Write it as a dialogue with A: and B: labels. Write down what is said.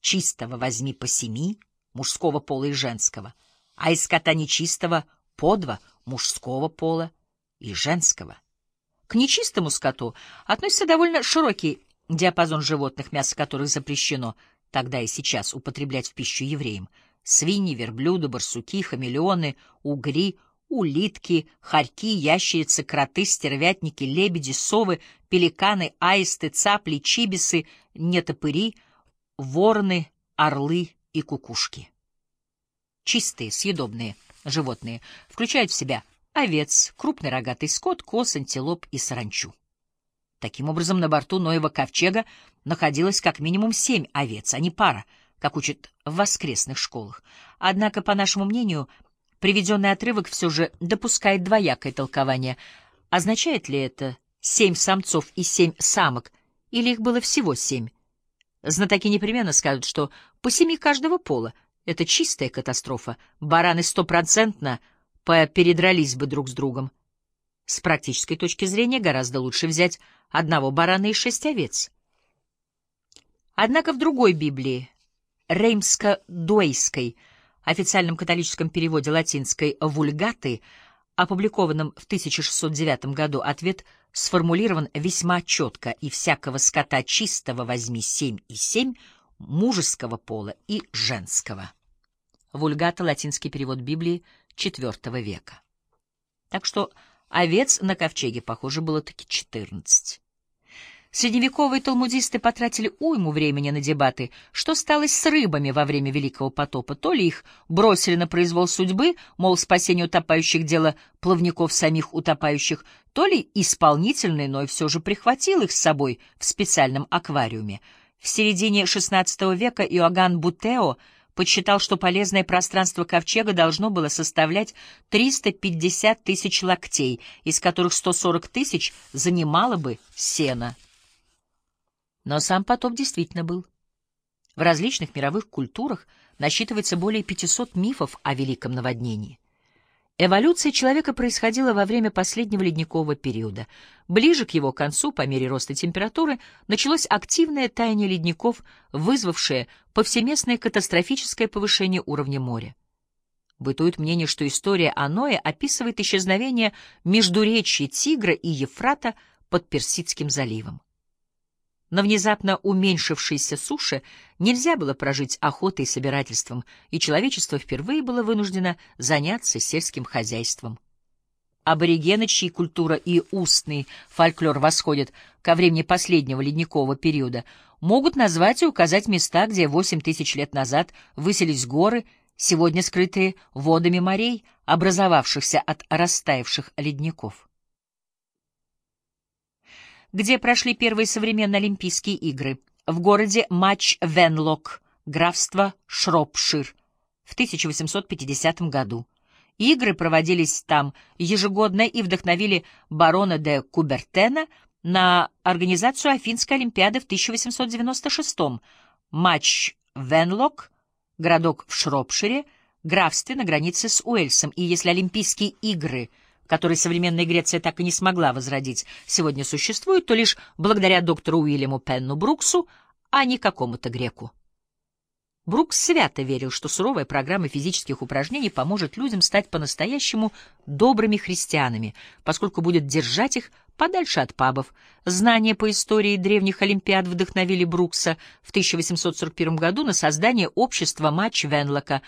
A: чистого возьми по семи, мужского пола и женского, а из скота нечистого по два, мужского пола и женского. К нечистому скоту относится довольно широкий диапазон животных, мясо которых запрещено тогда и сейчас употреблять в пищу евреям. Свиньи, верблюды, барсуки, хамелеоны, угри, улитки, хорьки, ящерицы, кроты, стервятники, лебеди, совы, пеликаны, аисты, цапли, чибисы, нетопыри, вороны, орлы и кукушки. Чистые, съедобные животные включают в себя овец, крупный рогатый скот, коз, антилоп и саранчу. Таким образом, на борту Ноева ковчега находилось как минимум семь овец, а не пара, как учат в воскресных школах. Однако, по нашему мнению, приведенный отрывок все же допускает двоякое толкование. Означает ли это семь самцов и семь самок, или их было всего семь? Знатоки непременно скажут, что по семи каждого пола — это чистая катастрофа. Бараны стопроцентно попередрались бы друг с другом. С практической точки зрения гораздо лучше взять одного барана и шесть овец. Однако в другой Библии, Реймско-Дуэйской, официальном католическом переводе латинской «Вульгаты», опубликованном в 1609 году, ответ сформулирован весьма четко «И всякого скота чистого возьми семь и семь, мужеского пола и женского». Вульгата — латинский перевод Библии IV века. Так что овец на ковчеге, похоже, было таки четырнадцать. Средневековые талмудисты потратили уйму времени на дебаты, что стало с рыбами во время Великого потопа. То ли их бросили на произвол судьбы, мол, спасение утопающих — дело плавников самих утопающих, то ли исполнительный Ной все же прихватил их с собой в специальном аквариуме. В середине XVI века Иоганн Бутео подсчитал, что полезное пространство ковчега должно было составлять 350 тысяч локтей, из которых 140 тысяч занимало бы сено. Но сам потоп действительно был. В различных мировых культурах насчитывается более 500 мифов о великом наводнении. Эволюция человека происходила во время последнего ледникового периода. Ближе к его концу, по мере роста температуры, началось активное таяние ледников, вызвавшее повсеместное катастрофическое повышение уровня моря. Бытует мнение, что история о Ное описывает исчезновение междуречья Тигра и Ефрата под Персидским заливом. На внезапно уменьшившейся суше нельзя было прожить охотой и собирательством, и человечество впервые было вынуждено заняться сельским хозяйством. Аборигены, чьи культура и устный фольклор восходят ко времени последнего ледникового периода, могут назвать и указать места, где 8 тысяч лет назад выселись горы, сегодня скрытые водами морей, образовавшихся от растаявших ледников где прошли первые современные Олимпийские игры, в городе Матч-Венлок, графство Шропшир, в 1850 году. Игры проводились там ежегодно и вдохновили барона де Кубертена на организацию Афинской Олимпиады в 1896 Матч Венлок, городок в Шропшире, графстве на границе с Уэльсом, и если Олимпийские игры – который современная Греция так и не смогла возродить, сегодня существует, то лишь благодаря доктору Уильяму Пенну Бруксу, а не какому-то греку. Брукс свято верил, что суровая программа физических упражнений поможет людям стать по-настоящему добрыми христианами, поскольку будет держать их подальше от пабов. Знания по истории древних Олимпиад вдохновили Брукса в 1841 году на создание общества матч Венлока,